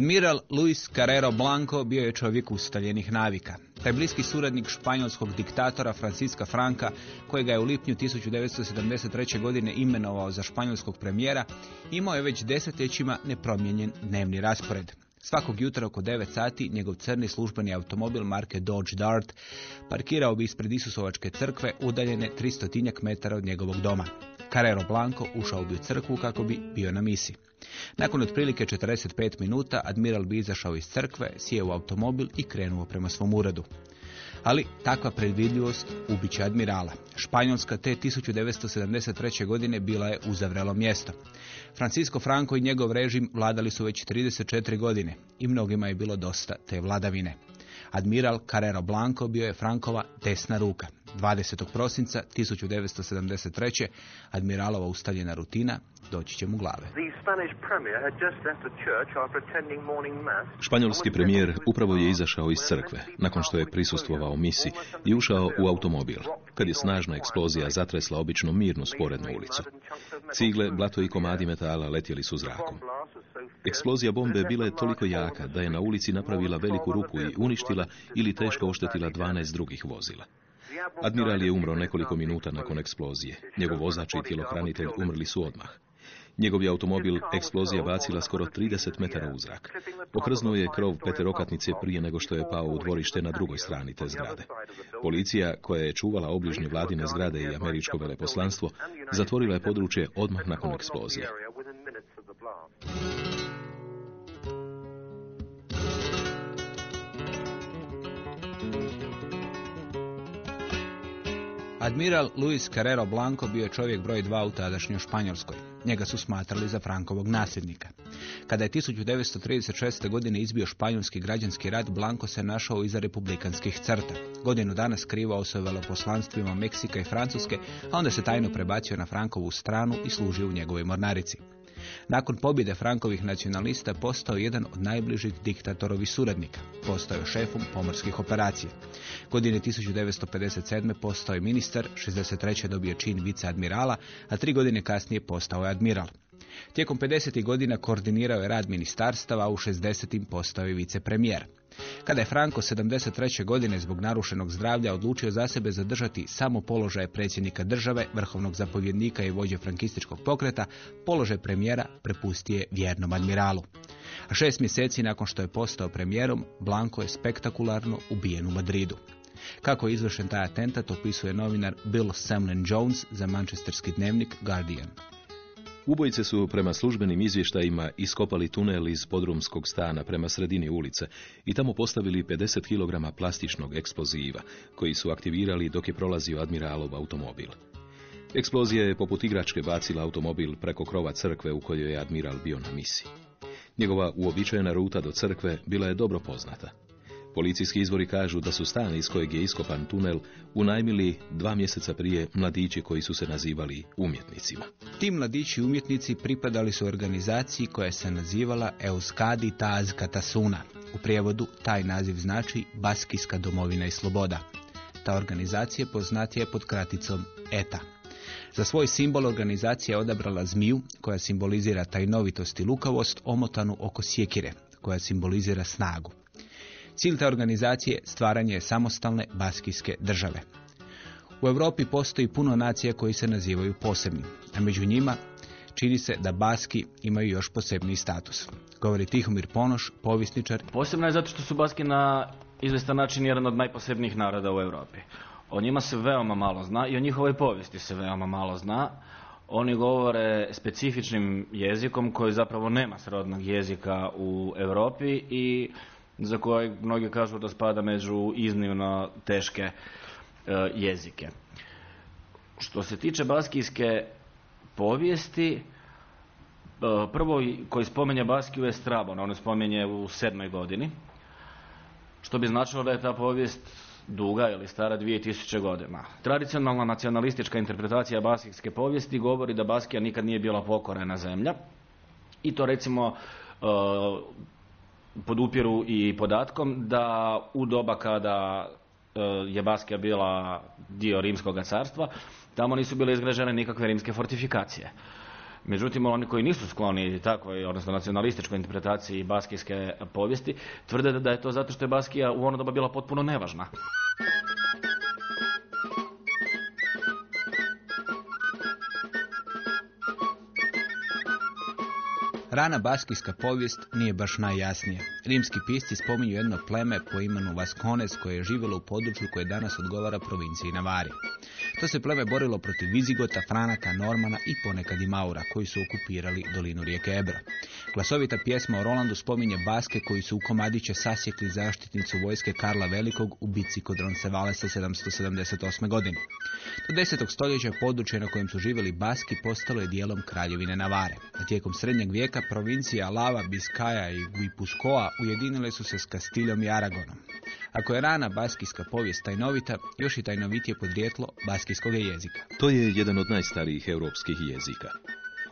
Admiral Luis Carrero Blanco bio je čovjek ustaljenih navika. Taj bliski suradnik španjolskog diktatora Francisca Franka, kojega je u lipnju 1973. godine imenovao za španjolskog premijera, imao je već desetljećima nepromijenjen dnevni raspored. Svakog jutra oko 9 sati njegov crni službeni automobil marke Dodge Dart parkirao bi ispred Isusovačke crkve udaljene 300 metara od njegovog doma. Carrero Blanco ušao bi u crkvu kako bi bio na misi. Nakon otprilike 45 minuta admiral bi izašao iz crkve, sjeo u automobil i krenuo prema svom uredu. Ali takva predvidljivost ubiće admirala. Španjolska te 1973. godine bila je uzavrelo mjesto. Francisco Franco i njegov režim vladali su već 34 godine i mnogima je bilo dosta te vladavine. Admiral Carrero Blanco bio je Frankova desna ruka. 20. prosinca 1973. admiralova ustaljena rutina doći će mu glave. Španjolski premijer upravo je izašao iz crkve, nakon što je prisustvovao misi i ušao u automobil, kad je snažna eksplozija zatresla obično mirnu sporednu ulicu. Cigle, blato i komadi metala letjeli su zrakom. Eksplozija bombe bila je toliko jaka da je na ulici napravila veliku rupu i uništila ili teško oštetila 12 drugih vozila. Admiral je umro nekoliko minuta nakon eksplozije. Njegov vozač i tjelohranitelj umrli su odmah. Njegov je automobil eksplozija bacila skoro 30 metara u zrak. Pokrznuo je krov peterokatnice prije nego što je pao u dvorište na drugoj strani te zgrade. Policija, koja je čuvala obližnje vladine zgrade i američko veleposlanstvo, zatvorila je područje odmah nakon eksplozije. Admiral Luis Carrero Blanco bio je čovjek broj dva u tadašnjoj Španjolskoj. Njega su smatrali za Frankovog nasljednika. Kada je 1936. godine izbio španjolski građanski rat, Blanco se našao iza republikanskih crta. Godinu dana skrivao se u veleposlanstvima Meksika i Francuske, a onda se tajno prebacio na Frankovu stranu i služio u njegovoj mornarici. Nakon pobjede Frankovih nacionalista postao jedan od najbližih diktatorovih suradnika. Postao je šefom pomorskih operacija. Godine 1957. postao je ministar, 63. dobio čin viceadmirala, a tri godine kasnije postao je admiral. Tijekom 50. godina koordinirao je rad ministarstava, a u 60. postao je vicepremijer. Kada je Franco 73. godine zbog narušenog zdravlja odlučio za sebe zadržati samo položaj predsjednika države, vrhovnog zapovjednika i vođe frankističkog pokreta, položaj premijera prepustio je vjernom admiralu. A šest mjeseci nakon što je postao premijerom, Blanco je spektakularno ubijen u Madridu. Kako je izvršen taj atentat opisuje novinar Bill Samlin Jones za manchesterski dnevnik Guardian. Ubojice su prema službenim izvještajima iskopali tunel iz podrumskog stana prema sredini ulice i tamo postavili 50 kg plastičnog eksploziva, koji su aktivirali dok je prolazio admiralov automobil. Eksplozija je poput igračke bacila automobil preko krova crkve u kojoj je admiral bio na misiji. Njegova uobičajena ruta do crkve bila je dobro poznata. Policijski izvori kažu da su stan iz kojeg je iskopan tunel unajmili dva mjeseca prije mladići koji su se nazivali umjetnicima. Ti mladići umjetnici pripadali su organizaciji koja se nazivala Euskadi Taz Katasuna. U prijevodu taj naziv znači Baskijska domovina i sloboda. Ta organizacija poznatija je pod kraticom ETA. Za svoj simbol organizacija je odabrala zmiju koja simbolizira tajnovitost i lukavost omotanu oko sjekire koja simbolizira snagu. Cilj te organizacije stvaranje je samostalne baskijske države. U Europi postoji puno nacija koji se nazivaju posebnim, a među njima čini se da Baski imaju još posebni status. Govori Tihomir Ponoš, povjesničar. Posebno je zato što su Baski na izvestan način jedan od najposebnijih naroda u Europi. O njima se veoma malo zna i o njihovoj povijesti se veoma malo zna. Oni govore specifičnim jezikom koji zapravo nema srodnog jezika u Europi i za koje mnogi kažu da spada među iznimno teške e, jezike. Što se tiče baskijske povijesti, e, prvo koji spomenje Baskiju je Strabon, on spomenje u sedmoj godini, što bi značilo da je ta povijest duga ili stara 2000 godina. Tradicionalna nacionalistička interpretacija baskijske povijesti govori da Baskija nikad nije bila pokorena zemlja i to recimo e, podupiru i podatkom da u doba kada e, je Baskija bila dio Rimskog carstva, tamo nisu bile izgrađene nikakve rimske fortifikacije. Međutim, oni koji nisu skloni takvoj, odnosno nacionalističkoj interpretaciji baskijske povijesti, tvrde da je to zato što je Baskija u ono doba bila potpuno nevažna. Rana baskijska povijest nije baš najjasnija. Rimski pisci spominju jedno pleme po imenu Vascones koje je živjelo u području koje danas odgovara provinciji Navari. To se pleme borilo protiv Vizigota, Franaka, Normana i ponekad i Maura koji su okupirali dolinu rijeke Ebro. Glasovita pjesma o Rolandu spominje Baske koji su u komadiće sasjekli zaštitnicu vojske Karla Velikog u bici kod Roncevalesa 778. godine. Do 10. stoljeća područje na kojem su živjeli Baski postalo je dijelom kraljevine Navare. A tijekom srednjeg vijeka provincija Lava, Biskaja i Guipuscoa ujedinile su se s Kastiljom i Aragonom. Ako je rana baskijska povijest tajnovita, još i tajnovitije podrijetlo baskijskog jezika. To je jedan od najstarijih europskih jezika.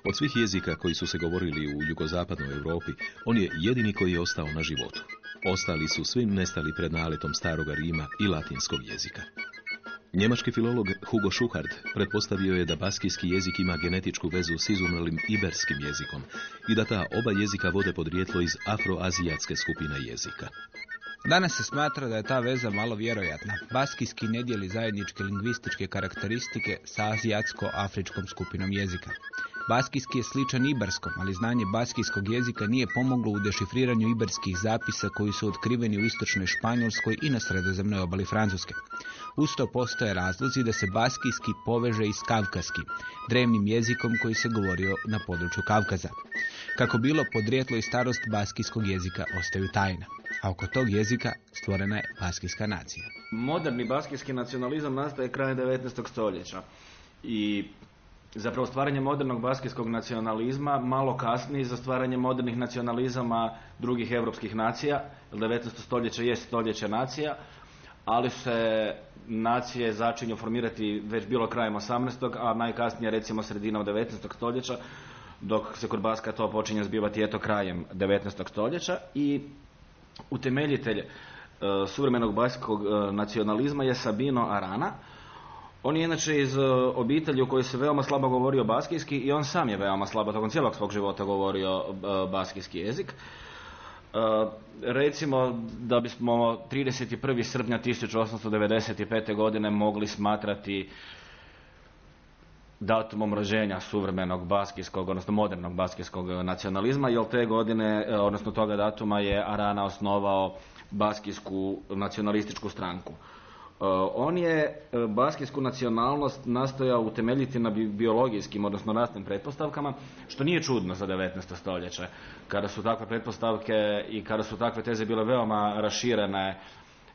Od svih jezika koji su se govorili u jugozapadnoj Europi, on je jedini koji je ostao na životu. Ostali su svim nestali pred naletom staroga Rima i latinskog jezika. Njemački filolog Hugo Schuhard pretpostavio je da baskijski jezik ima genetičku vezu s izumrlim iberskim jezikom i da ta oba jezika vode podrijetlo iz afroazijatske skupine jezika. Danas se smatra da je ta veza malo vjerojatna. Baskijski ne dijeli zajedničke lingvističke karakteristike sa azijatsko-afričkom skupinom jezika. Baskijski je sličan iberskom, ali znanje baskijskog jezika nije pomoglo u dešifriranju iberskih zapisa koji su otkriveni u istočnoj Španjolskoj i na sredozemnoj obali Francuske. Usto postoje razlozi da se baskijski poveže i s kavkaskim, drevnim jezikom koji se govorio na području Kavkaza. Kako bilo, podrijetlo i starost baskijskog jezika ostaju tajna a oko tog jezika stvorena je baskijska nacija. Moderni baskijski nacionalizam nastaje krajem 19. stoljeća i zapravo stvaranje modernog baskijskog nacionalizma malo kasnije za stvaranje modernih nacionalizama drugih europskih nacija, jer 19. stoljeće je stoljeće nacija, ali se nacije začinju formirati već bilo krajem 18. a najkasnije recimo sredinom 19. stoljeća, dok se kod Baska to počinje zbivati eto krajem 19. stoljeća i utemeljitelj e, suvremenog baskog e, nacionalizma je Sabino Arana. On je inače iz e, obitelji u kojoj se veoma slabo govorio baskijski i on sam je veoma slabo tokom cijelog svog života govorio baskijski jezik. Recimo da bismo 31. srpnja 1895. godine mogli smatrati datumom rođenja suvremenog baskijskog, odnosno modernog baskijskog nacionalizma, jer te godine, e, odnosno toga datuma je Arana osnovao baskijsku nacionalističku stranku. E, on je e, baskijsku nacionalnost nastojao utemeljiti na biologijskim, odnosno rasnim pretpostavkama, što nije čudno za 19. stoljeće, kada su takve pretpostavke i kada su takve teze bile veoma raširene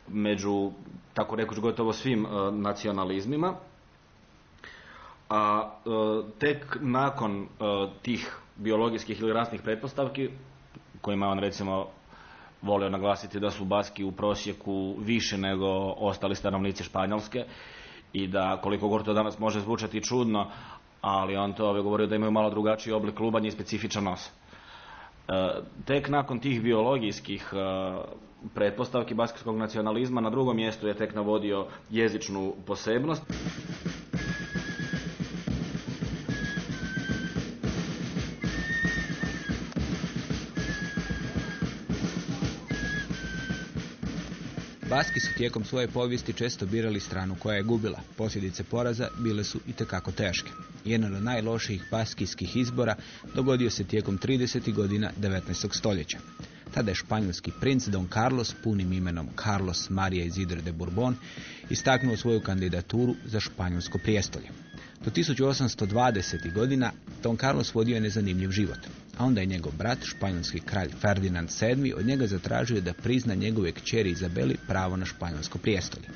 među, tako rekuć, gotovo svim nacionalizmima a tek nakon tih biologijskih ili rasnih pretpostavki, kojima on recimo volio naglasiti da su Baski u prosjeku više nego ostali stanovnici Španjolske i da koliko god to danas može zvučati čudno, ali on to govorio da imaju malo drugačiji oblik klubanja i specifičan nos. E, tek nakon tih biologijskih pretpostavki baskijskog nacionalizma na drugom mjestu je tek navodio jezičnu posebnost. Baski su tijekom svoje povijesti često birali stranu koja je gubila. Posljedice poraza bile su i tekako teške. Jedan od najlošijih baskijskih izbora dogodio se tijekom 30. godina 19. stoljeća. Tada je španjolski princ Don Carlos, punim imenom Carlos Maria Isidro de Bourbon, istaknuo svoju kandidaturu za španjolsko prijestolje. Do 1820. godina Don Carlos vodio je nezanimljiv život, a onda je njegov brat, španjolski kralj Ferdinand VII, od njega zatražio da prizna njegove kćeri Izabeli pravo na španjolsko prijestolje.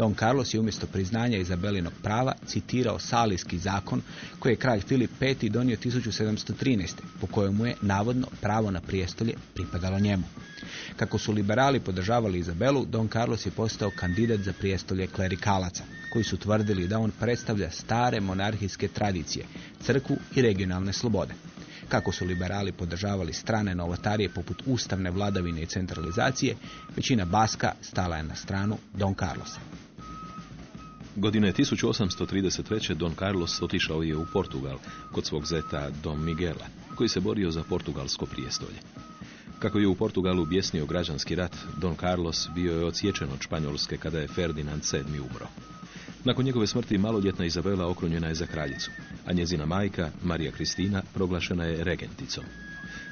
Don Carlos je umjesto priznanja Izabelinog prava citirao Salijski zakon koji je kralj Filip V donio 1713. po kojemu je navodno pravo na prijestolje pripadalo njemu. Kako su liberali podržavali Izabelu, Don Carlos je postao kandidat za prijestolje klerikalaca, koji su tvrdili da on predstavlja stare monarhijske tradicije, crkvu i regionalne slobode. Kako su liberali podržavali strane novotarije poput ustavne vladavine i centralizacije, većina Baska stala je na stranu Don Carlosa. Godine 1833. Don Carlos otišao je u Portugal kod svog zeta Don Miguela, koji se borio za portugalsko prijestolje. Kako je u Portugalu bjesnio građanski rat, Don Carlos bio je odsječen od Španjolske kada je Ferdinand VII umro. Nakon njegove smrti maloljetna Izabela okrunjena je za kraljicu, a njezina majka, Marija Kristina, proglašena je regenticom.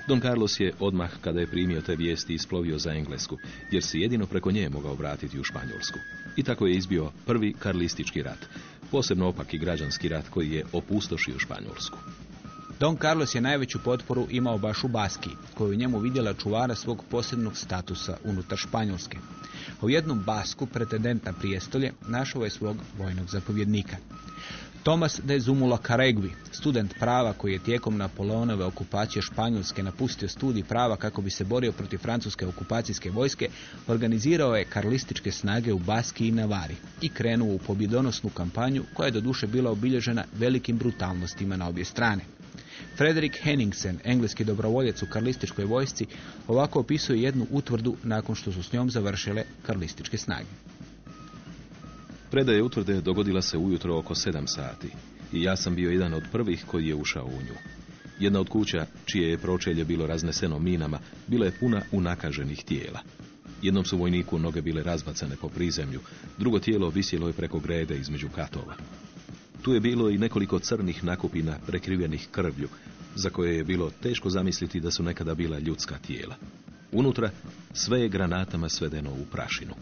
Don Carlos je odmah kada je primio te vijesti isplovio za Englesku, jer se jedino preko nje mogao vratiti u Španjolsku. I tako je izbio prvi karlistički rat, posebno opaki građanski rat koji je opustošio Španjolsku. Don Carlos je najveću potporu imao baš u Baski, koju u njemu vidjela čuvara svog posebnog statusa unutar Španjolske. U jednom Basku, pretendent na prijestolje, našao je svog vojnog zapovjednika. Tomas de Zumula Caregui, student prava koji je tijekom Napoleonove okupacije Španjolske napustio studij prava kako bi se borio protiv francuske okupacijske vojske, organizirao je karlističke snage u Baski i Navari i krenuo u pobjedonosnu kampanju koja je doduše bila obilježena velikim brutalnostima na obje strane. Frederick Henningsen, engleski dobrovoljac u karlističkoj vojsci, ovako opisuje jednu utvrdu nakon što su s njom završile karlističke snage. Predaje utvrde dogodila se ujutro oko sedam sati i ja sam bio jedan od prvih koji je ušao u nju. Jedna od kuća, čije je pročelje bilo razneseno minama, bila je puna unakaženih tijela. Jednom su vojniku noge bile razbacane po prizemlju, drugo tijelo visjelo je preko grede između katova. Tu je bilo i nekoliko crnih nakupina prekrivenih krvlju, za koje je bilo teško zamisliti da su nekada bila ljudska tijela. Unutra sve je granatama svedeno u prašinu.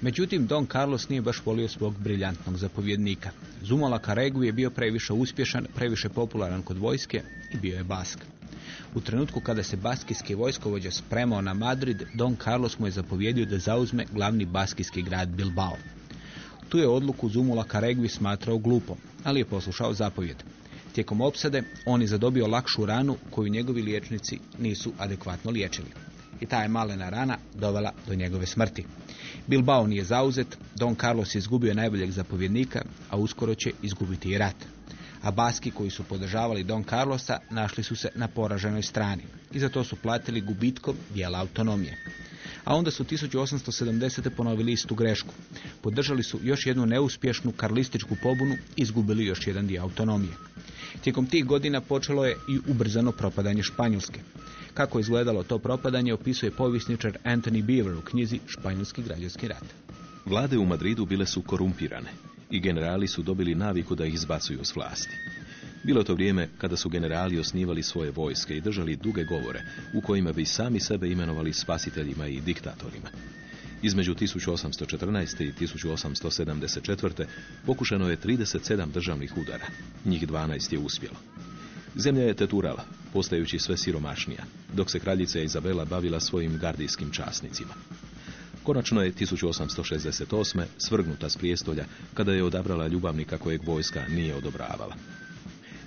Međutim, Don Carlos nije baš volio svog briljantnog zapovjednika. Zumola Karegu je bio previše uspješan, previše popularan kod vojske i bio je Bask. U trenutku kada se baskijski vojskovođa spremao na Madrid, Don Carlos mu je zapovjedio da zauzme glavni baskijski grad Bilbao. Tu je odluku Zumula Karegvi smatrao glupom, ali je poslušao zapovjed. Tijekom opsade on je zadobio lakšu ranu koju njegovi liječnici nisu adekvatno liječili. I ta je malena rana dovela do njegove smrti. Bilbao nije zauzet, Don Carlos je izgubio najboljeg zapovjednika, a uskoro će izgubiti i rat. A Baski koji su podržavali Don Carlosa našli su se na poraženoj strani i za to su platili gubitkom dijela autonomije. A onda su 1870. ponovili istu grešku. Podržali su još jednu neuspješnu karlističku pobunu i izgubili još jedan dio autonomije. Tijekom tih godina počelo je i ubrzano propadanje Španjolske. Kako izgledalo to propadanje opisuje povjesničar Anthony Beaver u knjizi Španjolski građanski rat. Vlade u Madridu bile su korumpirane i generali su dobili naviku da ih izbacuju s vlasti. Bilo to vrijeme kada su generali osnivali svoje vojske i držali duge govore u kojima bi sami sebe imenovali spasiteljima i diktatorima. Između 1814. i 1874. pokušano je 37 državnih udara. Njih 12 je uspjelo. Zemlja je teturala, postajući sve siromašnija, dok se kraljica Izabela bavila svojim gardijskim časnicima. Konačno je 1868. svrgnuta s prijestolja kada je odabrala ljubavnika kojeg vojska nije odobravala.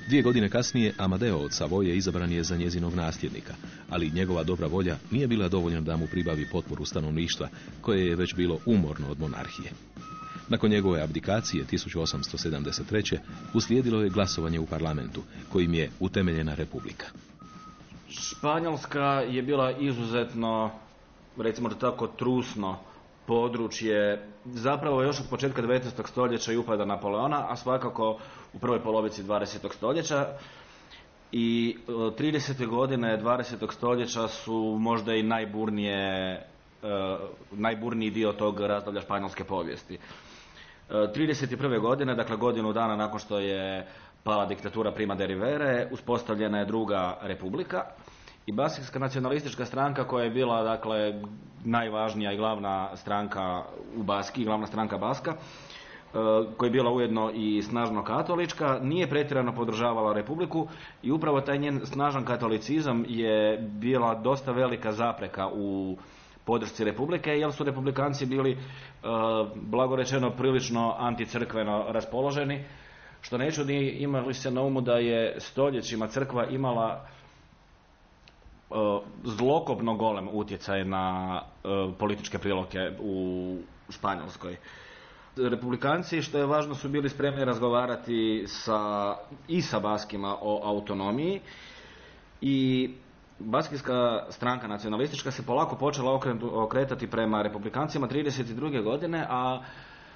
Dvije godine kasnije Amadeo od Savoje izabran je za njezinog nasljednika, ali njegova dobra volja nije bila dovoljna da mu pribavi potporu stanovništva koje je već bilo umorno od monarhije. Nakon njegove abdikacije 1873. uslijedilo je glasovanje u parlamentu, kojim je utemeljena republika. Španjolska je bila izuzetno, recimo tako, trusno područje, zapravo još od početka 19. stoljeća i upada Napoleona, a svakako u prvoj polovici 20. stoljeća. I 30. godine 20. stoljeća su možda i najburnije najburniji dio tog razdoblja španjolske povijesti. E, 31. godine, dakle godinu dana nakon što je pala diktatura Prima de Rivere, uspostavljena je druga republika i Baskijska nacionalistička stranka koja je bila dakle najvažnija i glavna stranka u Baski, glavna stranka Baska, e, koja je bila ujedno i snažno katolička, nije pretjerano podržavala republiku i upravo taj njen snažan katolicizam je bila dosta velika zapreka u podršci republike, jer su republikanci bili, e, blago rečeno, prilično anticrkveno raspoloženi, što ne čudi imali se na umu da je stoljećima crkva imala zlokobno golem utjecaj na e, političke priloke u Španjolskoj. Republikanci, što je važno, su bili spremni razgovarati sa, i sa Baskima o autonomiji i Baskijska stranka nacionalistička se polako počela okretati prema republikancima 32. godine, a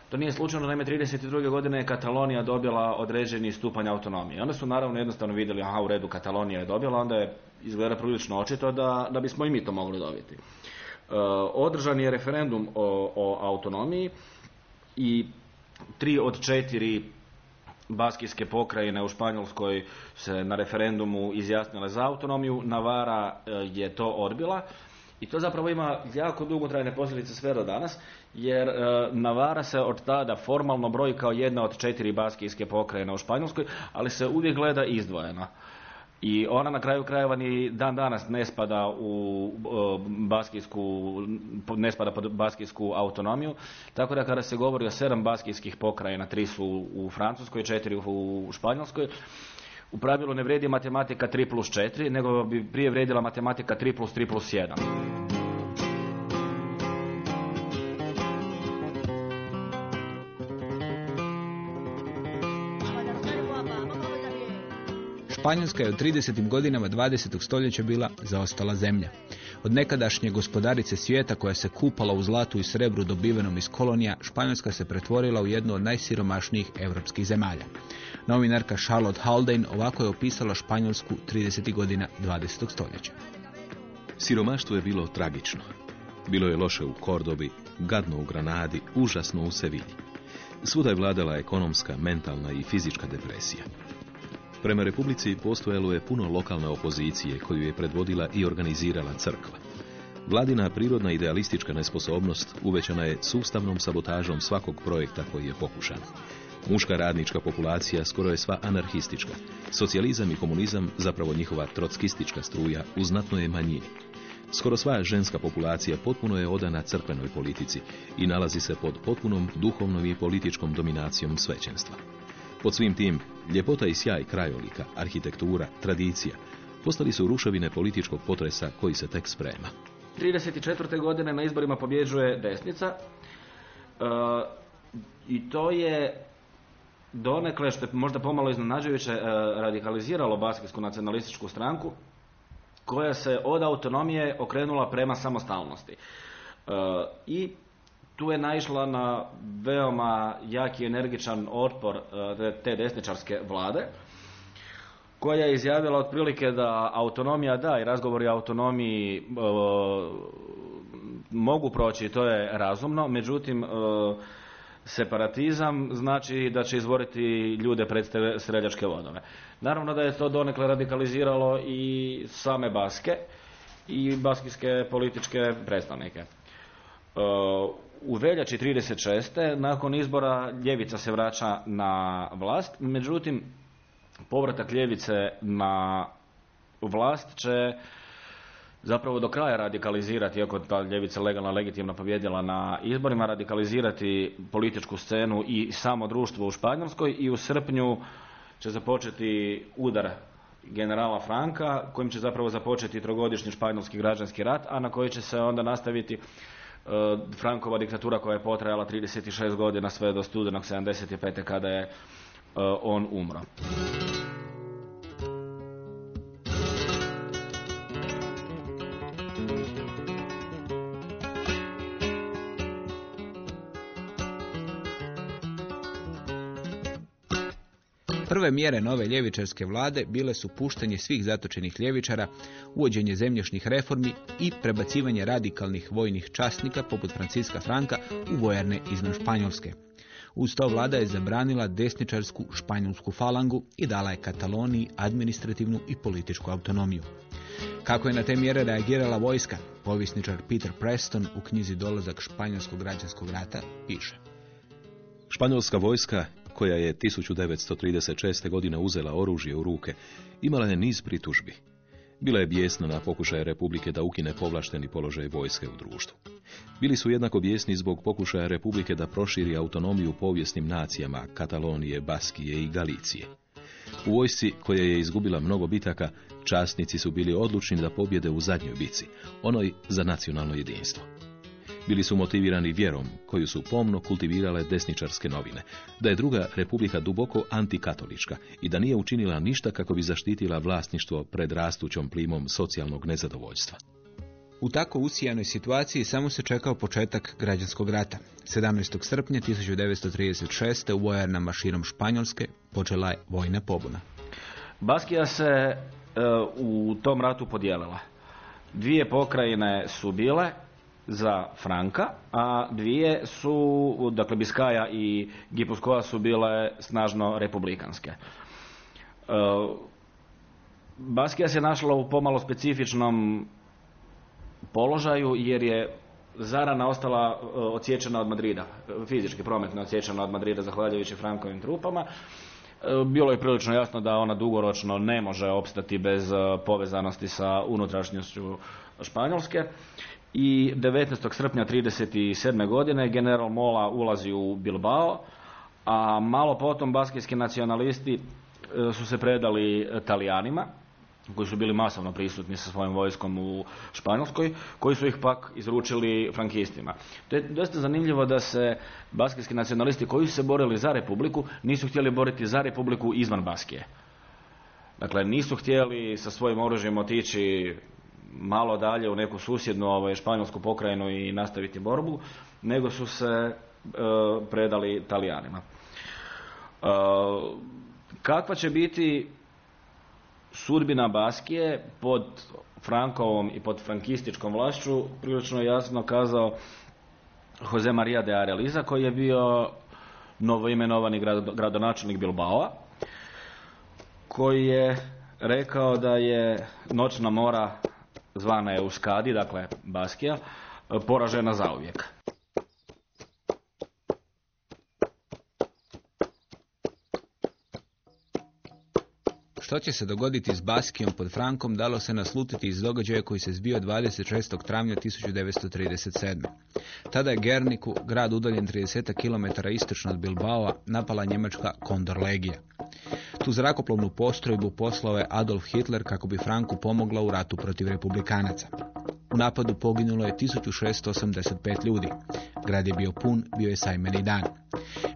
to nije slučajno, naime 32. godine je Katalonija dobila određeni stupanj autonomije. Onda su naravno jednostavno vidjeli, aha u redu Katalonija je dobila, onda je izgleda prilično očito da, da bismo i mi to mogli dobiti. E, održan je referendum o, o autonomiji i tri od četiri baskijske pokrajine u Španjolskoj se na referendumu izjasnile za autonomiju, Navara e, je to odbila i to zapravo ima jako dugotrajne posljedice sve do danas, jer e, Navara se od tada formalno broji kao jedna od četiri baskijske pokrajine u Španjolskoj, ali se uvijek gleda izdvojena. I ona na kraju krajeva ni dan danas ne spada u e, baskijsku, ne spada pod baskijsku autonomiju. Tako da kada se govori o sedam baskijskih pokrajina, tri su u Francuskoj, četiri u Španjolskoj, u pravilu ne vredi matematika 3 plus 4, nego bi prije vrijedila matematika 3 plus 3 plus 1. Španjolska je u 30. godinama 20. stoljeća bila zaostala zemlja. Od nekadašnje gospodarice svijeta koja se kupala u zlatu i srebru dobivenom iz kolonija, Španjolska se pretvorila u jednu od najsiromašnijih europskih zemalja. Novinarka Charlotte Haldane ovako je opisala Španjolsku 30. godina 20. stoljeća. Siromaštvo je bilo tragično. Bilo je loše u Kordobi, gadno u Granadi, užasno u Sevilji. Svuda je vladala ekonomska, mentalna i fizička depresija. Prema Republici postojalo je puno lokalne opozicije koju je predvodila i organizirala crkva. Vladina prirodna idealistička nesposobnost uvećana je sustavnom sabotažom svakog projekta koji je pokušan. Muška radnička populacija skoro je sva anarhistička. Socijalizam i komunizam, zapravo njihova trockistička struja, u znatnoj je manjini. Skoro sva ženska populacija potpuno je odana crkvenoj politici i nalazi se pod potpunom duhovnom i političkom dominacijom svećenstva. Pod svim tim, ljepota i sjaj krajolika, arhitektura, tradicija, postali su ruševine političkog potresa koji se tek sprema. 34. godine na izborima pobjeđuje desnica e, i to je donekle, što je možda pomalo iznenađujuće, e, radikaliziralo baskijsku nacionalističku stranku koja se od autonomije okrenula prema samostalnosti. E, I tu je naišla na veoma jaki energičan otpor e, te desničarske vlade koja je izjavila otprilike da autonomija da i razgovori o autonomiji e, mogu proći, to je razumno, međutim e, separatizam znači da će izvoriti ljude pred streljačke vodove. Naravno da je to donekle radikaliziralo i same Baske i baskijske političke predstavnike. E, U veljači 36. nakon izbora ljevica se vraća na vlast, međutim povratak ljevice na vlast će zapravo do kraja radikalizirati, iako ta ljevica legalno legitimno pobjedila na izborima, radikalizirati političku scenu i samo društvo u Španjolskoj i u srpnju će započeti udar generala Franka, kojim će zapravo započeti trogodišnji španjolski građanski rat, a na koji će se onda nastaviti Frankova diktatura koja je potrajala 36 godina sve do studenog 75. kada je e, on umro. Prve mjere nove ljevičarske vlade bile su puštanje svih zatočenih ljevičara, uvođenje zemljošnih reformi i prebacivanje radikalnih vojnih časnika poput Franciska Franka u vojarne izvan Španjolske. Uz to vlada je zabranila desničarsku španjolsku falangu i dala je Kataloniji administrativnu i političku autonomiju. Kako je na te mjere reagirala vojska, povisničar Peter Preston u knjizi Dolazak španjolskog građanskog rata piše. Španjolska vojska, koja je 1936. godine uzela oružje u ruke, imala je niz pritužbi. Bila je bijesna na pokušaje Republike da ukine povlašteni položaj vojske u društvu. Bili su jednako bijesni zbog pokušaja Republike da proširi autonomiju povijesnim nacijama Katalonije, Baskije i Galicije. U vojsci koja je izgubila mnogo bitaka, časnici su bili odlučni da pobjede u zadnjoj bici, onoj za nacionalno jedinstvo. Bili su motivirani vjerom, koju su pomno kultivirale desničarske novine, da je druga republika duboko antikatolička i da nije učinila ništa kako bi zaštitila vlasništvo pred rastućom plimom socijalnog nezadovoljstva. U tako usijanoj situaciji samo se čekao početak građanskog rata. 17. srpnja 1936. u vojarnama širom Španjolske počela je vojna pobuna. Baskija se e, u tom ratu podijelila. Dvije pokrajine su bile za Franka, a dvije su, dakle Biskaja i Gipuskova su bile snažno republikanske. E, Baskija se našla u pomalo specifičnom položaju jer je Zarana ostala e, odsječena od Madrida, fizički prometno odsječena od Madrida zahvaljujući Frankovim trupama. E, Bilo je prilično jasno da ona dugoročno ne može opstati bez povezanosti sa unutrašnjošću Španjolske. I 19. srpnja 1937. godine general Mola ulazi u Bilbao, a malo potom baskijski nacionalisti e, su se predali Talijanima, koji su bili masovno prisutni sa svojim vojskom u Španjolskoj, koji su ih pak izručili frankistima. To je dosta zanimljivo da se baskijski nacionalisti koji su se borili za republiku nisu htjeli boriti za republiku izvan Baskije. Dakle, nisu htjeli sa svojim oružjem otići malo dalje u neku susjednu ovaj, španjolsku pokrajinu i nastaviti borbu, nego su se e, predali Talijanima. E, kakva će biti sudbina Baskije pod Frankovom i pod frankističkom vlašću prilično jasno kazao Jose Maria de Areliza koji je bio novoimenovani gradonačelnik Bilbao koji je rekao da je noćna mora zvana je Uskadi, dakle Baskija, poražena zauvijek. Što će se dogoditi s Baskijom pod Frankom dalo se naslutiti iz događaja koji se zbio 26. travnja 1937. Tada je Gerniku, grad udaljen 30 km istočno od Bilbao, napala njemačka Kondor legija. Tu zrakoplovnu postrojbu poslao je Adolf Hitler kako bi Franku pomogla u ratu protiv republikanaca. U napadu poginulo je 1685 ljudi. Grad je bio pun, bio je sajmeni dan.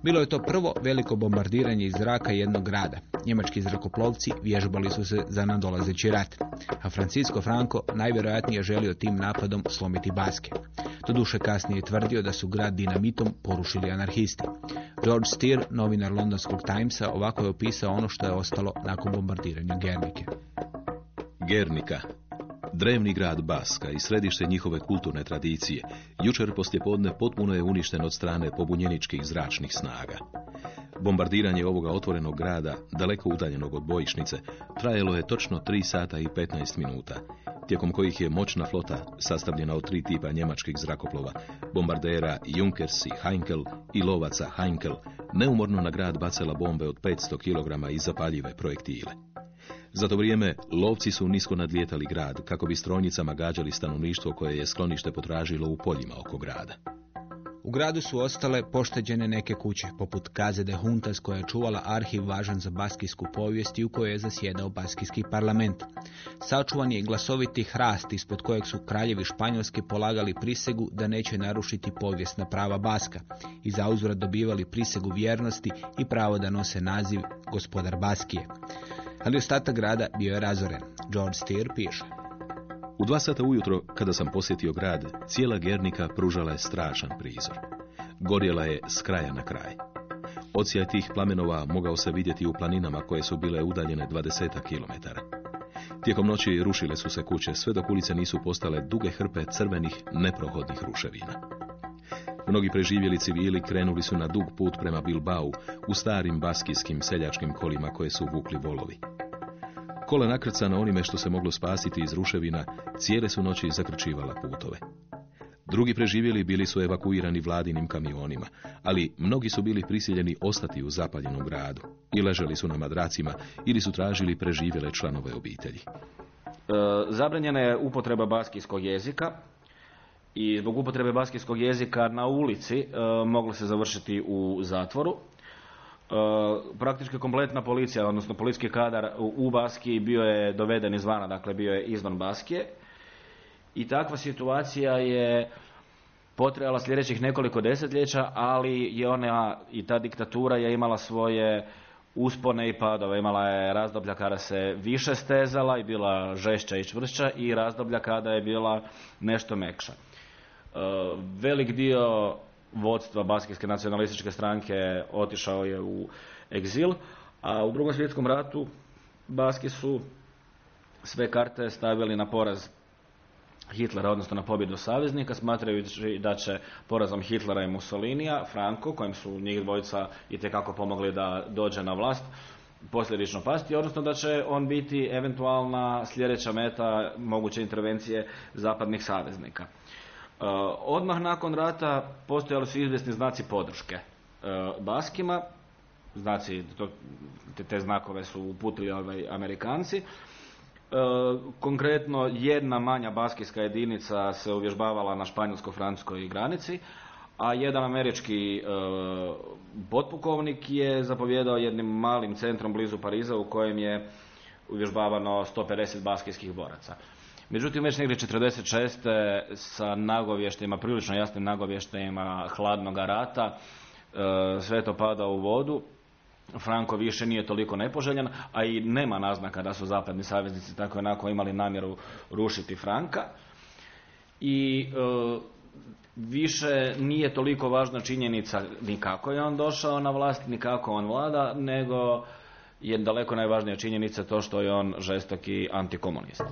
Bilo je to prvo veliko bombardiranje iz zraka jednog grada. Njemački zrakoplovci vježbali su se za nadolazeći rat, a Francisco Franco najvjerojatnije želio tim napadom slomiti Baske. Doduše kasnije je tvrdio da su grad dinamitom porušili anarhisti. George Steer, novinar Londonskog Timesa, ovako je opisao ono što je ostalo nakon bombardiranja Gernike. Gernika, drevni grad Baska i središte njihove kulturne tradicije, jučer poslijepodne potpuno je uništen od strane pobunjeničkih zračnih snaga. Bombardiranje ovoga otvorenog grada, daleko udaljenog od bojišnice, trajalo je točno 3 sata i 15 minuta, tijekom kojih je moćna flota, sastavljena od tri tipa njemačkih zrakoplova, bombardera Junkers i Heinkel i lovaca Heinkel, neumorno na grad bacala bombe od 500 kg i zapaljive projektile. Za to vrijeme lovci su nisko nadlijetali grad kako bi strojnicama gađali stanovništvo koje je sklonište potražilo u poljima oko grada. U gradu su ostale pošteđene neke kuće, poput Kaze de Juntas koja je čuvala arhiv važan za baskijsku povijest i u kojoj je zasjedao baskijski parlament. Sačuvan je glasoviti hrast ispod kojeg su kraljevi Španjolske polagali prisegu da neće narušiti povijesna prava Baska i zauzvrat dobivali prisegu vjernosti i pravo da nose naziv gospodar Baskije. Ali ostatak grada bio je razoren. George Steer piše. U dva sata ujutro, kada sam posjetio grad, cijela Gernika pružala je strašan prizor. Gorjela je s kraja na kraj. Ocijaj tih plamenova mogao se vidjeti u planinama koje su bile udaljene 20 kilometara. Tijekom noći rušile su se kuće, sve dok ulice nisu postale duge hrpe crvenih, neprohodnih ruševina. Mnogi preživjeli civili krenuli su na dug put prema Bilbao u starim baskijskim seljačkim kolima koje su vukli volovi. Kola nakrcana onime što se moglo spasiti iz ruševina, cijele su noći zakrčivala putove. Drugi preživjeli bili su evakuirani vladinim kamionima, ali mnogi su bili prisiljeni ostati u zapaljenom gradu i leželi su na madracima ili su tražili preživjele članove obitelji. E, zabranjena je upotreba baskijskog jezika i zbog upotrebe baskijskog jezika na ulici e, moglo se završiti u zatvoru. E, praktički kompletna policija, odnosno policijski kadar u, Baskiji bio je doveden izvana, dakle bio je izvan Baskije. I takva situacija je potrajala sljedećih nekoliko desetljeća, ali je ona i ta diktatura je imala svoje uspone i padove. Imala je razdoblja kada se više stezala i bila žešća i čvršća i razdoblja kada je bila nešto mekša. E, Velik dio vodstva Baskijske nacionalističke stranke otišao je u egzil, a u drugom svjetskom ratu Baski su sve karte stavili na poraz Hitlera, odnosno na pobjedu saveznika, smatrajući da će porazom Hitlera i Mussolinija, Franco, kojem su njih dvojica itekako pomogli da dođe na vlast, posljedično pasti, odnosno da će on biti eventualna sljedeća meta moguće intervencije zapadnih saveznika. E, odmah nakon rata postojali su izvjesni znaci podrške e, Baskima, znaci, te, te znakove su uputili ovaj, Amerikanci, E, konkretno jedna manja baskijska jedinica se uvježbavala na španjolsko-francuskoj granici, a jedan američki potpukovnik je zapovjedao jednim malim centrom blizu Pariza u kojem je uvježbavano 150 baskijskih boraca. Međutim, već negdje 46. sa nagovještajima, prilično jasnim nagovještajima hladnog rata, e, sve to pada u vodu Franko više nije toliko nepoželjan, a i nema naznaka da su zapadni saveznici tako onako imali namjeru rušiti Franka. I e, više nije toliko važna činjenica ni kako je on došao na vlast, ni kako on vlada, nego je daleko najvažnija činjenica to što je on žestoki antikomunist.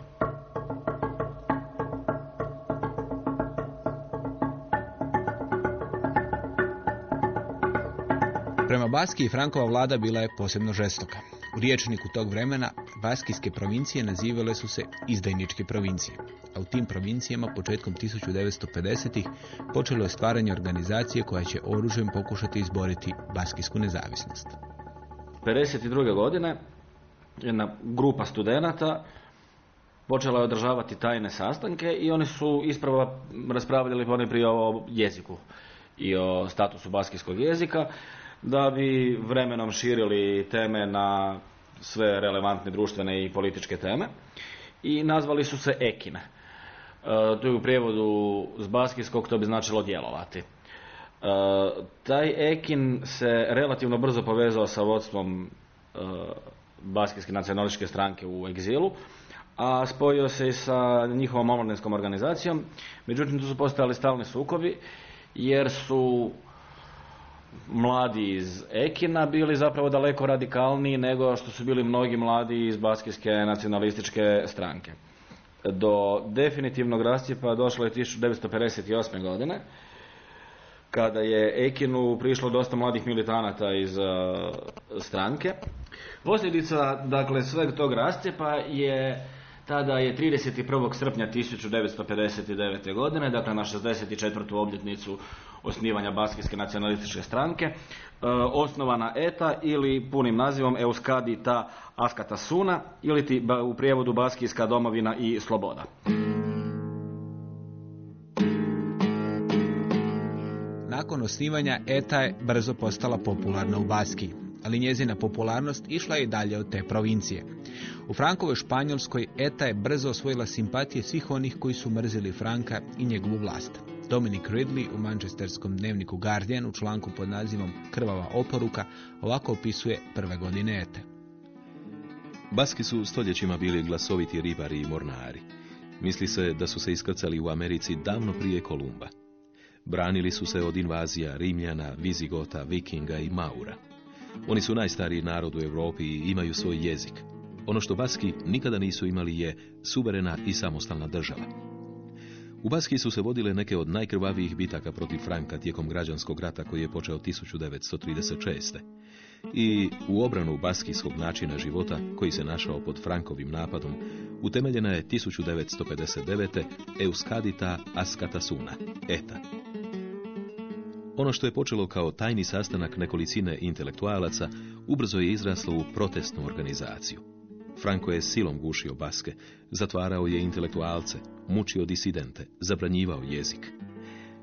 Prema Baski Frankova vlada bila je posebno žestoka. U riječniku tog vremena baskijske provincije nazivale su se izdajničke provincije, a u tim provincijama početkom 1950-ih počelo je stvaranje organizacije koja će oružjem pokušati izboriti baskijsku nezavisnost. 52. godine jedna grupa studenata počela je održavati tajne sastanke i oni su isprava raspravljali oni prije o jeziku i o statusu baskijskog jezika da bi vremenom širili teme na sve relevantne društvene i političke teme i nazvali su se Ekine. E, to je u prijevodu s baskijskog, to bi značilo djelovati. E, taj Ekin se relativno brzo povezao sa vodstvom e, Baskijske nacionalističke stranke u egzilu, a spojio se i sa njihovom omladenskom organizacijom. Međutim, tu su postojali stalni sukobi, jer su mladi iz Ekina bili zapravo daleko radikalniji nego što su bili mnogi mladi iz Baskijske nacionalističke stranke. Do definitivnog rascijepa došlo je 1958. godine, kada je Ekinu prišlo dosta mladih militanata iz uh, stranke. Posljedica, dakle, sveg tog rascijepa je tada je 31. srpnja 1959. godine, dakle na 64. obljetnicu osnivanja Baskijske nacionalističke stranke, e, osnovana ETA ili punim nazivom Euskadi ta Askata Suna ili ti u prijevodu Baskijska domovina i sloboda. Nakon osnivanja ETA je brzo postala popularna u Baskiji, ali njezina popularnost išla je i dalje od te provincije. U Frankovoj Španjolskoj ETA je brzo osvojila simpatije svih onih koji su mrzili Franka i njegovu vlast. Dominic Ridley u manchesterskom dnevniku Guardian u članku pod nazivom Krvava oporuka ovako opisuje prve godine ete. Baski su stoljećima bili glasoviti ribari i mornari. Misli se da su se iskrcali u Americi davno prije Kolumba. Branili su se od invazija Rimljana, Vizigota, Vikinga i Maura. Oni su najstariji narod u Europi i imaju svoj jezik. Ono što Baski nikada nisu imali je suverena i samostalna država. U Baski su se vodile neke od najkrvavijih bitaka protiv Franka tijekom građanskog rata koji je počeo 1936. I u obranu baskijskog načina života koji se našao pod Frankovim napadom utemeljena je 1959. Euskadita Askatasuna, ETA. Ono što je počelo kao tajni sastanak nekolicine intelektualaca ubrzo je izraslo u protestnu organizaciju. Franko je silom gušio baske, zatvarao je intelektualce, mučio disidente, zabranjivao jezik.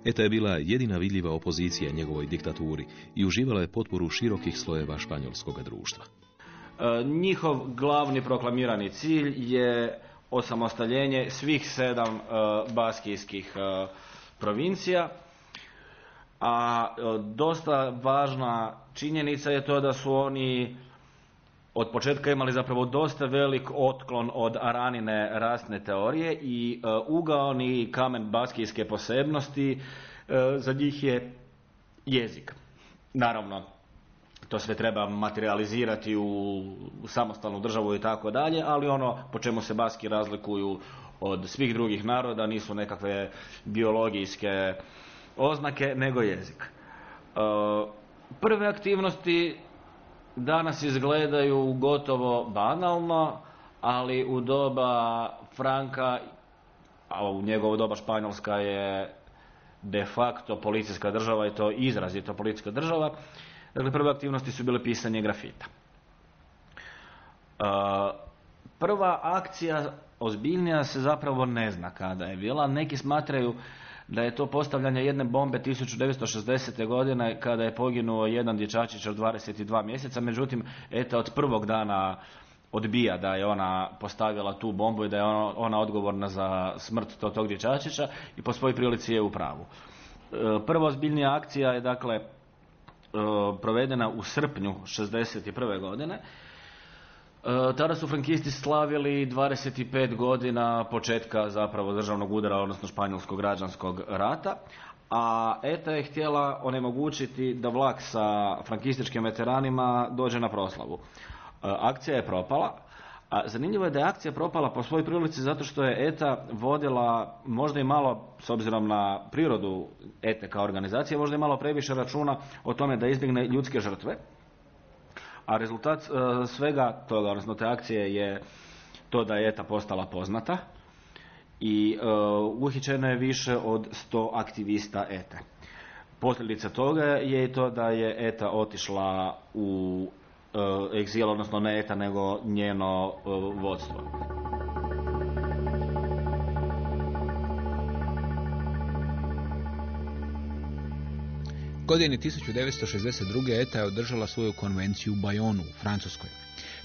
ETA je bila jedina vidljiva opozicija njegovoj diktaturi i uživala je potporu širokih slojeva španjolskog društva. E, njihov glavni proklamirani cilj je osamostaljenje svih sedam e, baskijskih e, provincija, a dosta važna činjenica je to da su oni od početka imali zapravo dosta velik otklon od aranine rasne teorije i ugaoni kamen baskijske posebnosti za njih je jezik. Naravno, to sve treba materializirati u samostalnu državu i tako dalje, ali ono po čemu se Baski razlikuju od svih drugih naroda nisu nekakve biologijske oznake, nego jezik. E, prve aktivnosti danas izgledaju gotovo banalno, ali u doba Franka, a u njegovo doba Španjolska je de facto policijska država i to izrazito policijska država, Dakle, prve aktivnosti su bile pisanje grafita. Prva akcija ozbiljnija se zapravo ne zna kada je bila. Neki smatraju da je to postavljanje jedne bombe 1960. godine kada je poginuo jedan dječačić od 22 mjeseca. Međutim, eto od prvog dana odbija da je ona postavila tu bombu i da je ona, odgovorna za smrt tog dječačića i po svojoj prilici je u pravu. E, prva ozbiljnija akcija je dakle E, provedena u srpnju 61. godine. E, tada su frankisti slavili 25 godina početka zapravo državnog udara, odnosno španjolskog građanskog rata, a ETA je htjela onemogućiti da vlak sa frankističkim veteranima dođe na proslavu. E, akcija je propala, a zanimljivo je da je akcija propala po svojoj prilici zato što je ETA vodila možda i malo, s obzirom na prirodu ETA kao organizacije, možda i malo previše računa o tome da izbjegne ljudske žrtve. A rezultat e, svega toga, odnosno te akcije je to da je ETA postala poznata i e, uhićeno je više od 100 aktivista ETA. Posljedica toga je i to da je ETA otišla u E, egzil, odnosno ne ETA, nego njeno vodstvo. Godine 1962. ETA je održala svoju konvenciju u Bajonu u Francuskoj.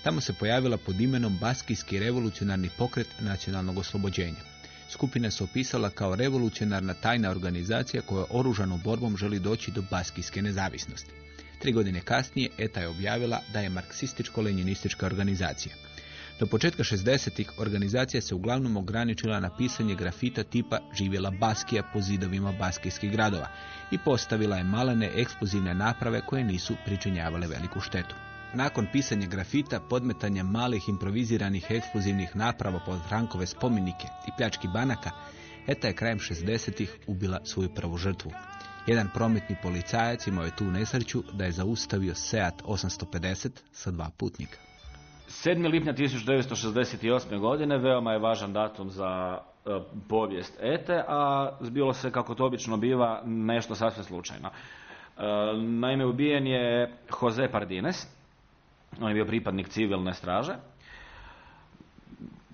Tamo se pojavila pod imenom Baskijski revolucionarni pokret nacionalnog oslobođenja. Skupina se opisala kao revolucionarna tajna organizacija koja oružanom borbom želi doći do baskijske nezavisnosti. Tri godine kasnije ETA je objavila da je marksističko-lenjinistička organizacija. Do početka 60-ih organizacija se uglavnom ograničila na pisanje grafita tipa živjela Baskija po zidovima baskijskih gradova i postavila je malene eksplozivne naprave koje nisu pričinjavale veliku štetu. Nakon pisanja grafita, podmetanja malih improviziranih eksplozivnih naprava pod Frankove spomenike i pljački banaka, ETA je krajem 60-ih ubila svoju prvu žrtvu. Jedan prometni policajac imao je tu nesreću da je zaustavio Seat 850 sa dva putnika. 7. lipnja 1968. godine veoma je važan datum za e, povijest ETE, a zbilo se, kako to obično biva, nešto sasvim slučajno. E, naime, ubijen je Jose Pardines, on je bio pripadnik civilne straže,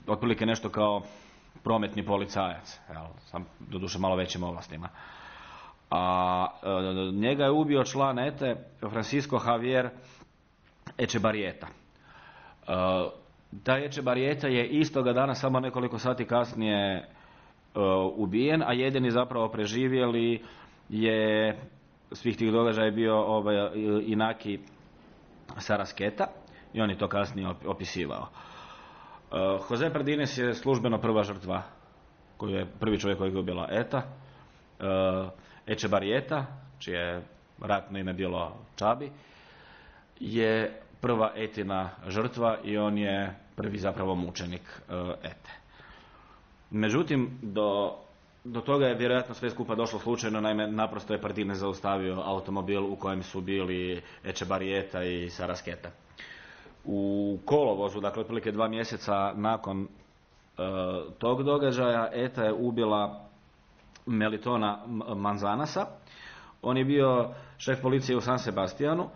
otprilike nešto kao prometni policajac, jel, sam doduše malo većim ovlastima a e, njega je ubio član ETE Francisco Javier Echebarieta. E, taj Echebarieta je istoga dana, samo nekoliko sati kasnije e, ubijen, a jedini zapravo preživjeli je svih tih događaja bio ovaj, Inaki Sarasketa i on je to kasnije opisivao. Jose Pardines je službeno prva žrtva koju je prvi čovjek koji je ubila ETA. Echebarieta, čije ratno ime bilo Čabi, je prva etina žrtva i on je prvi zapravo mučenik e, ete. Međutim, do, do toga je vjerojatno sve skupa došlo slučajno, naime naprosto je Pardine zaustavio automobil u kojem su bili Echebarrieta i Sarasketa. U kolovozu, dakle otprilike dva mjeseca nakon e, tog događaja, ETA je ubila Melitona Manzanasa. On je bio šef policije u San Sebastianu,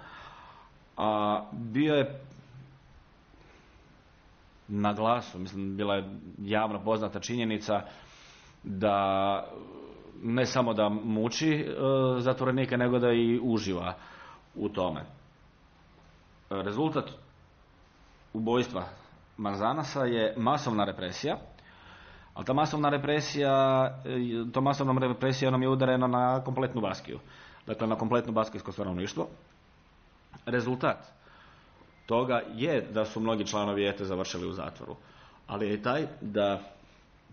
a bio je na glasu, mislim, bila je javno poznata činjenica da ne samo da muči e, zatvorenike, nego da i uživa u tome. Rezultat ubojstva Manzanasa je masovna represija, ali ta masovna represija, to masovnom represijom je udareno na kompletnu Baskiju. Dakle, na kompletno baskijsko stanovništvo. Rezultat toga je da su mnogi članovi ETE završili u zatvoru. Ali je taj da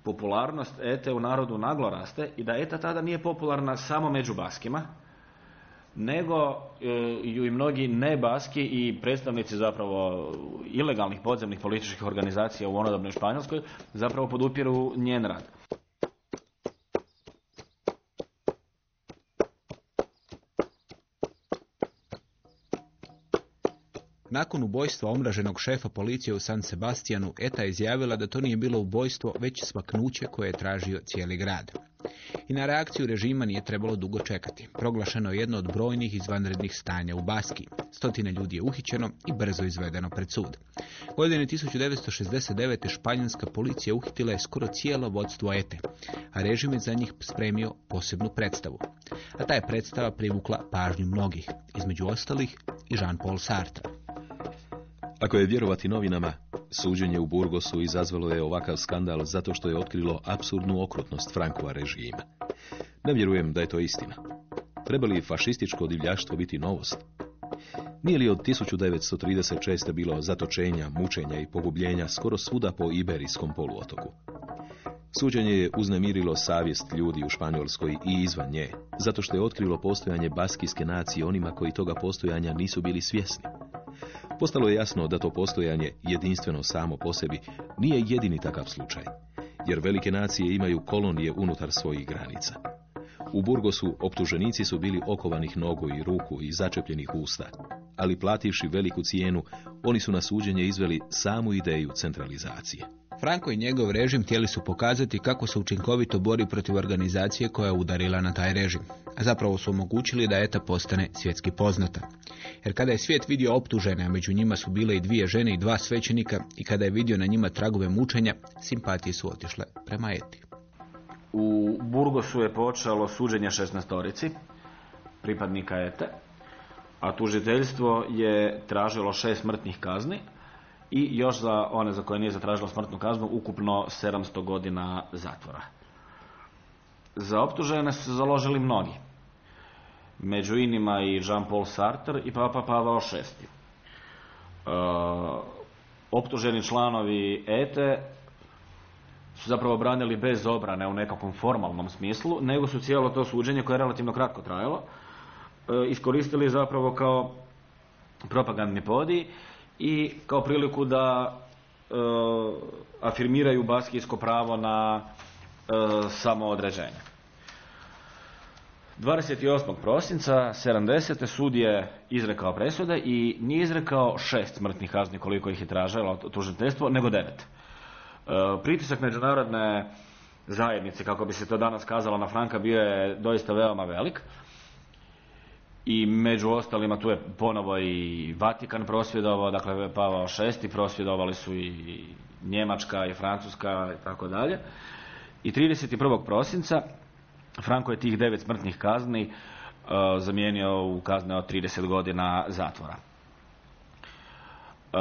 popularnost ETE u narodu naglo raste i da ETA tada nije popularna samo među Baskima, nego e, ju i mnogi nebaski i predstavnici zapravo ilegalnih podzemnih političkih organizacija u onodobnoj Španjolskoj zapravo podupiru njen rad. Nakon ubojstva omraženog šefa policije u San Sebastianu, ETA je izjavila da to nije bilo ubojstvo, već smaknuće koje je tražio cijeli grad. I na reakciju režima nije trebalo dugo čekati. Proglašeno je jedno od brojnih izvanrednih stanja u Baski. Stotine ljudi je uhićeno i brzo izvedeno pred sud. Godine 1969. španjolska policija uhitila je skoro cijelo vodstvo ETE, a režim je za njih spremio posebnu predstavu. A ta je predstava privukla pažnju mnogih, između ostalih i Jean-Paul Sartre. Ako je vjerovati novinama, suđenje u Burgosu izazvalo je ovakav skandal zato što je otkrilo apsurdnu okrutnost Frankova režima. Ne vjerujem da je to istina. Treba li fašističko divljaštvo biti novost? Nije li od 1936. bilo zatočenja, mučenja i pogubljenja skoro svuda po Iberijskom poluotoku? Suđenje je uznemirilo savjest ljudi u Španjolskoj i izvan nje, zato što je otkrilo postojanje baskijske nacije onima koji toga postojanja nisu bili svjesni. Postalo je jasno da to postojanje, jedinstveno samo po sebi, nije jedini takav slučaj, jer velike nacije imaju kolonije unutar svojih granica. U Burgosu optuženici su bili okovanih nogu i ruku i začepljenih usta, ali plativši veliku cijenu, oni su na suđenje izveli samu ideju centralizacije. Franko i njegov režim htjeli su pokazati kako se učinkovito bori protiv organizacije koja je udarila na taj režim. A zapravo su omogućili da ETA postane svjetski poznata. Jer kada je svijet vidio optužene, a među njima su bile i dvije žene i dva svećenika, i kada je vidio na njima tragove mučenja, simpatije su otišle prema ETI. U Burgosu je počelo suđenje 16 pripadnika ETE, a tužiteljstvo je tražilo šest smrtnih kazni i još za one za koje nije zatražilo smrtnu kaznu ukupno 700 godina zatvora. Za optužene su se založili mnogi. Među inima i Jean-Paul Sartre i Papa Pavao VI. E, optuženi članovi ETE su zapravo branili bez obrane u nekakvom formalnom smislu, nego su cijelo to suđenje koje je relativno kratko trajalo, e, iskoristili zapravo kao propagandni podij i kao priliku da e, afirmiraju baskijsko pravo na e, samoodređenje. 28. prosinca 70. sud je izrekao presude i nije izrekao šest smrtnih kazni koliko ih je tražalo tužiteljstvo, nego devet. E, pritisak međunarodne zajednice, kako bi se to danas kazalo na Franka, bio je doista veoma velik. I među ostalima tu je ponovo i Vatikan prosvjedovao, dakle Pavao VI prosvjedovali su i Njemačka i Francuska i tako dalje. I 31. prosinca Franko je tih devet smrtnih kazni e, zamijenio u kazne od 30 godina zatvora. E,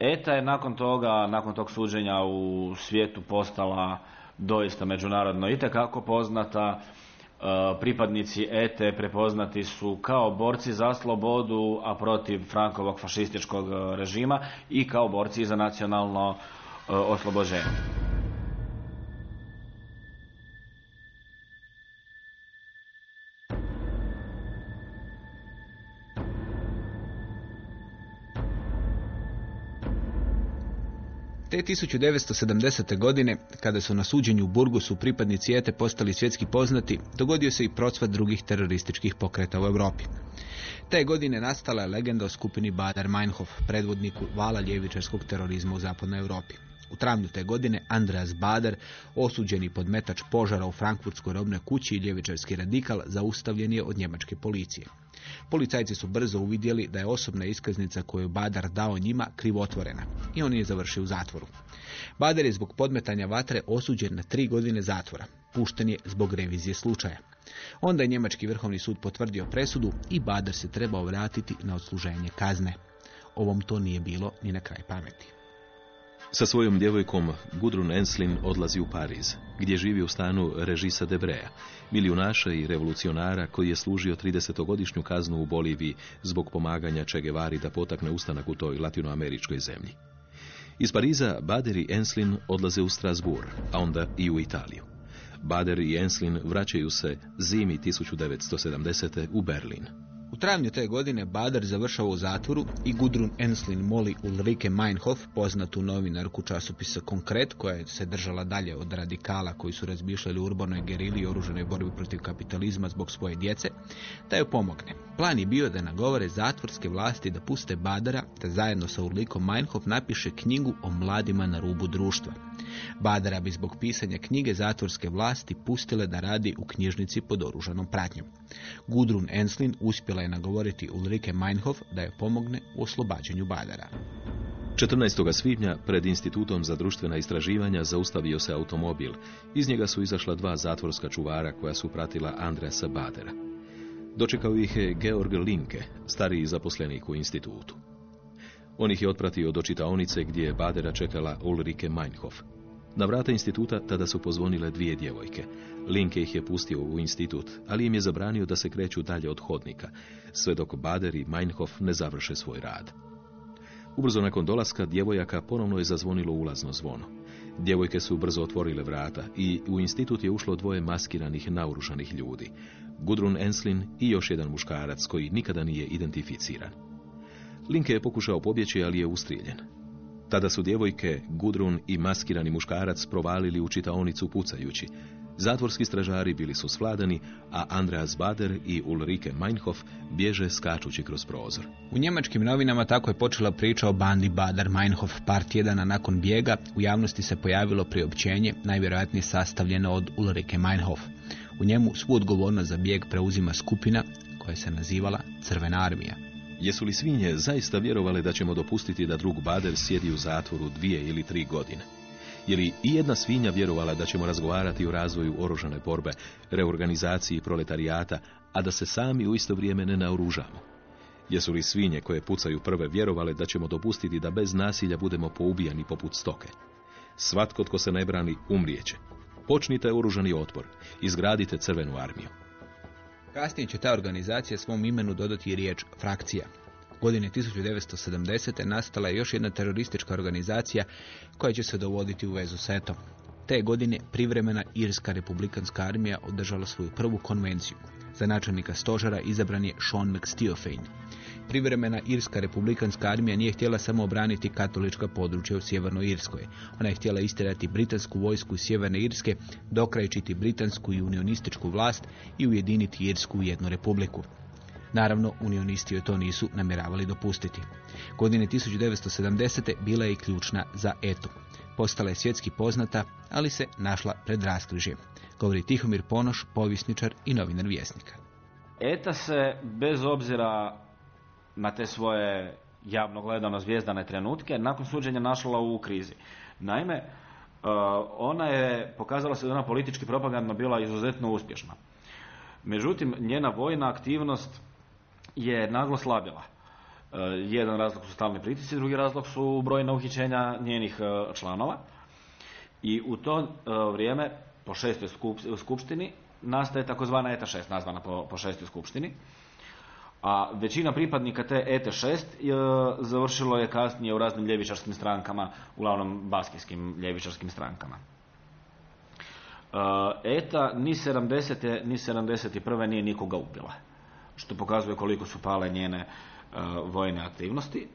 ETA je nakon toga, nakon tog suđenja u svijetu postala doista međunarodno itekako poznata. E, pripadnici ETE prepoznati su kao borci za slobodu, a protiv Frankovog fašističkog režima i kao borci za nacionalno oslobođenje. Te 1970. godine, kada su na suđenju u Burgusu pripadnici ETE postali svjetski poznati, dogodio se i procvat drugih terorističkih pokreta u Europi. Te godine nastala je legenda o skupini Bader-Meinhof, predvodniku vala ljevičarskog terorizma u zapadnoj Europi. U travnju te godine Andreas Bader, osuđeni podmetač požara u Frankfurtskoj robnoj kući i ljevičarski radikal, zaustavljen je od njemačke policije. Policajci su brzo uvidjeli da je osobna iskaznica koju je Badar dao njima krivotvorena i on je završio u zatvoru. Bader je zbog podmetanja vatre osuđen na tri godine zatvora. Pušten je zbog revizije slučaja. Onda je njemački vrhovni sud potvrdio presudu i Bader se trebao vratiti na odsluženje kazne. Ovom to nije bilo ni na kraj pameti. Sa svojom djevojkom Gudrun Enslin odlazi u Pariz, gdje živi u stanu Režisa Debreja, milijunaša i revolucionara koji je služio 30-godišnju kaznu u Boliviji zbog pomaganja Che Guevari da potakne ustanak u toj latinoameričkoj zemlji. Iz Pariza Bader i Enslin odlaze u Strasbourg, a onda i u Italiju. Bader i Enslin vraćaju se zimi 1970. u Berlin. U travnju te godine Bader završava u zatvoru i Gudrun Enslin moli Ulrike Meinhof, poznatu novinarku časopisa Konkret, koja se držala dalje od radikala koji su razmišljali u urbanoj gerili i oružanoj borbi protiv kapitalizma zbog svoje djece, da joj pomogne. Plan je bio da nagovore zatvorske vlasti da puste Badera, te zajedno sa Ulrikom Meinhof napiše knjigu o mladima na rubu društva. Badera bi zbog pisanja knjige zatvorske vlasti pustile da radi u knjižnici pod oružanom pratnjom. Gudrun Enslin uspjela je nagovoriti Ulrike Meinhof da je pomogne u oslobađanju Badera. 14. svibnja pred Institutom za društvena istraživanja zaustavio se automobil. Iz njega su izašla dva zatvorska čuvara koja su pratila Andreasa Badera. Dočekao ih je Georg Linke, stariji zaposlenik u institutu. On ih je otpratio do čitaonice gdje je Badera čekala Ulrike Meinhof. Na vrata instituta tada su pozvonile dvije djevojke. Linke ih je pustio u institut, ali im je zabranio da se kreću dalje od hodnika, sve dok Bader i Meinhof ne završe svoj rad. Ubrzo nakon dolaska djevojaka ponovno je zazvonilo ulazno zvono. Djevojke su brzo otvorile vrata i u institut je ušlo dvoje maskiranih naoružanih ljudi. Gudrun Enslin i još jedan muškarac koji nikada nije identificiran. Linke je pokušao pobjeći, ali je ustrijeljen. Tada su djevojke, Gudrun i maskirani muškarac provalili u čitaonicu pucajući. Zatvorski stražari bili su svladani, a Andreas Bader i Ulrike Meinhof bježe skačući kroz prozor. U njemačkim novinama tako je počela priča o bandi Bader-Meinhof. Par tjedana nakon bijega u javnosti se pojavilo priopćenje, najvjerojatnije sastavljeno od Ulrike Meinhof. U njemu svu odgovornost za bijeg preuzima skupina koja se nazivala Crvena armija. Jesu li svinje zaista vjerovale da ćemo dopustiti da drug Bader sjedi u zatvoru dvije ili tri godine? Je li i jedna svinja vjerovala da ćemo razgovarati o razvoju oružane borbe, reorganizaciji proletarijata, a da se sami u isto vrijeme ne naoružamo? Jesu li svinje koje pucaju prve vjerovale da ćemo dopustiti da bez nasilja budemo poubijani poput stoke? Svatko tko se ne brani umrijeće. Počnite oružani otpor. Izgradite crvenu armiju. Kasnije će ta organizacija svom imenu dodati riječ frakcija. Godine 1970. nastala je još jedna teroristička organizacija koja će se dovoditi u vezu s etom. Te godine privremena Irska republikanska armija održala svoju prvu konvenciju. Za načelnika stožara izabran je Sean McSteofane. Privremena Irska republikanska armija nije htjela samo obraniti katolička područja u Sjevernoj Irskoj. Ona je htjela istirati britansku vojsku iz Sjeverne Irske, dokrajčiti britansku i unionističku vlast i ujediniti Irsku u jednu republiku. Naravno, unionisti joj to nisu namjeravali dopustiti. Godine 1970. bila je i ključna za ETU. Postala je svjetski poznata, ali se našla pred raskrižjem. Govori Tihomir Ponoš, povjesničar i novinar vjesnika. ETA se, bez obzira na te svoje javno gledano zvijezdane trenutke, nakon suđenja našla u krizi. Naime, e, ona je pokazala se da ona politički propagandno bila izuzetno uspješna. Međutim, njena vojna aktivnost je naglo slabila. E, Jedan razlog su stalni pritisci, drugi razlog su brojna uhićenja njenih e, članova. I u to vrijeme, po šestoj skup- skupštini, nastaje takozvana ETA 6, nazvana po, po šestoj skupštini. A većina pripadnika te ETA 6 je, završilo je kasnije u raznim ljevičarskim strankama, uglavnom baskijskim ljevičarskim strankama. E, ETA ni 70. ni 71. nije nikoga ubila što pokazuje koliko su pale njene e, vojne aktivnosti.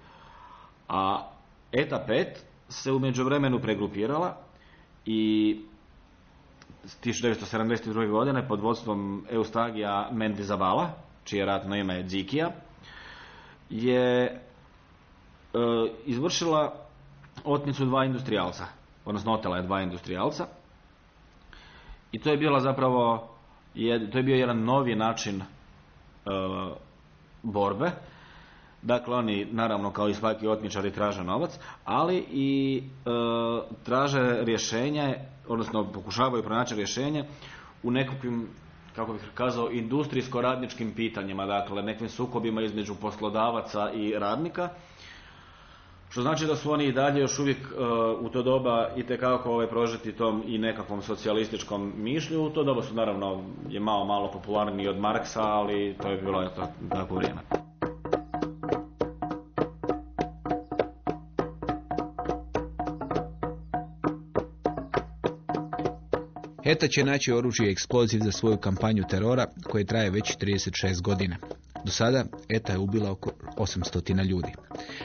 A ETA 5 se u međuvremenu pregrupirala i 1972. godine pod vodstvom Eustagija Mendizavala, čije ratno ime je Dzikija, je e, izvršila otmicu dva industrijalca, odnosno otela je dva industrijalca. I to je bila zapravo, to je bio jedan novi način e, borbe. Dakle, oni naravno kao i svaki otmičari traže novac, ali i e, traže rješenje, odnosno pokušavaju pronaći rješenje u nekakvim, kako bih kazao, industrijsko-radničkim pitanjima, dakle, nekim sukobima između poslodavaca i radnika. Što znači da su oni i dalje još uvijek e, u to doba i tekako ovaj, prožeti tom i nekakvom socijalističkom mišlju. U to doba su naravno je malo, malo popularniji od Marksa, ali to je bilo eto, tako vrijeme. ETA će naći oružje eksploziv za svoju kampanju terora koje traje već 36 godina. Do sada ETA je ubila oko 800 ljudi.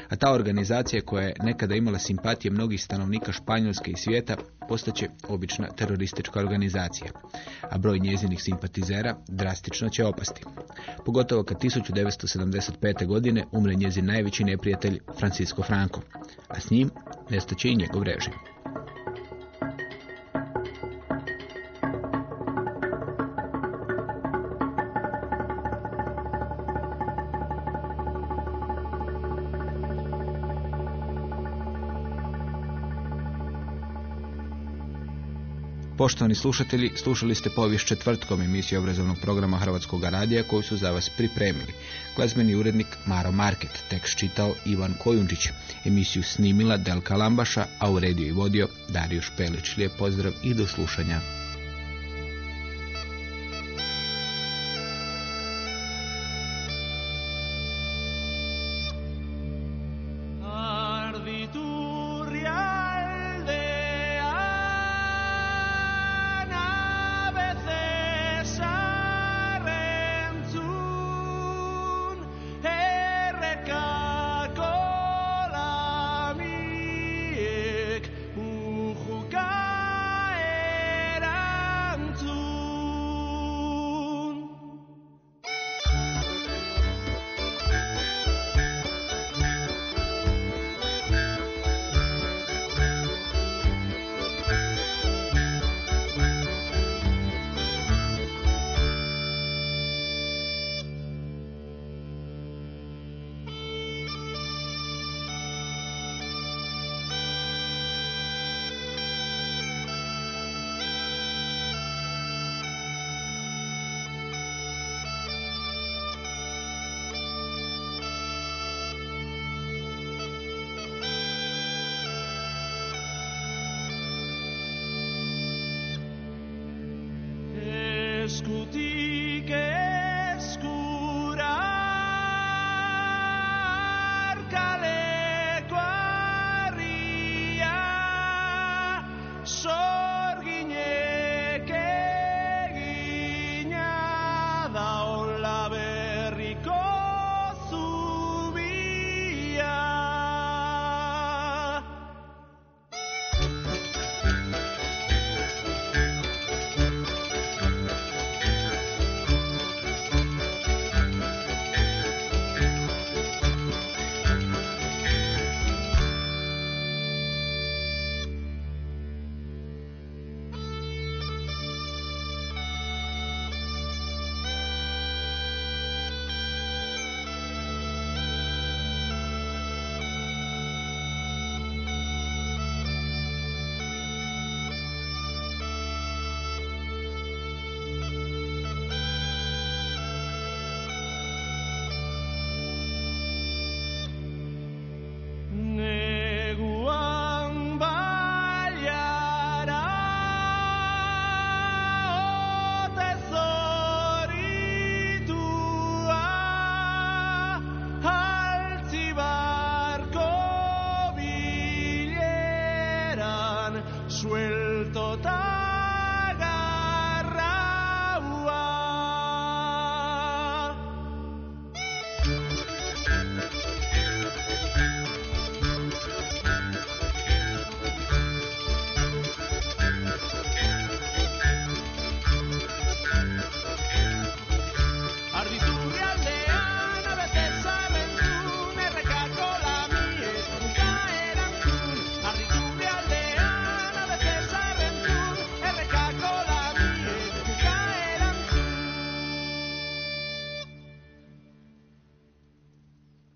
A ta organizacija koja je nekada imala simpatije mnogih stanovnika Španjolske i svijeta postaće obična teroristička organizacija. A broj njezinih simpatizera drastično će opasti. Pogotovo kad 1975. godine umre njezin najveći neprijatelj Francisco Franco. A s njim nestaće i njegov režim. Poštovani slušatelji, slušali ste povijest četvrtkom emisije obrazovnog programa Hrvatskog radija koju su za vas pripremili. Glazbeni urednik Maro Market, tekst čitao Ivan Kojundžić, emisiju snimila Delka Lambaša, a u rediju i vodio Dario Špelić. Lijep pozdrav i do slušanja.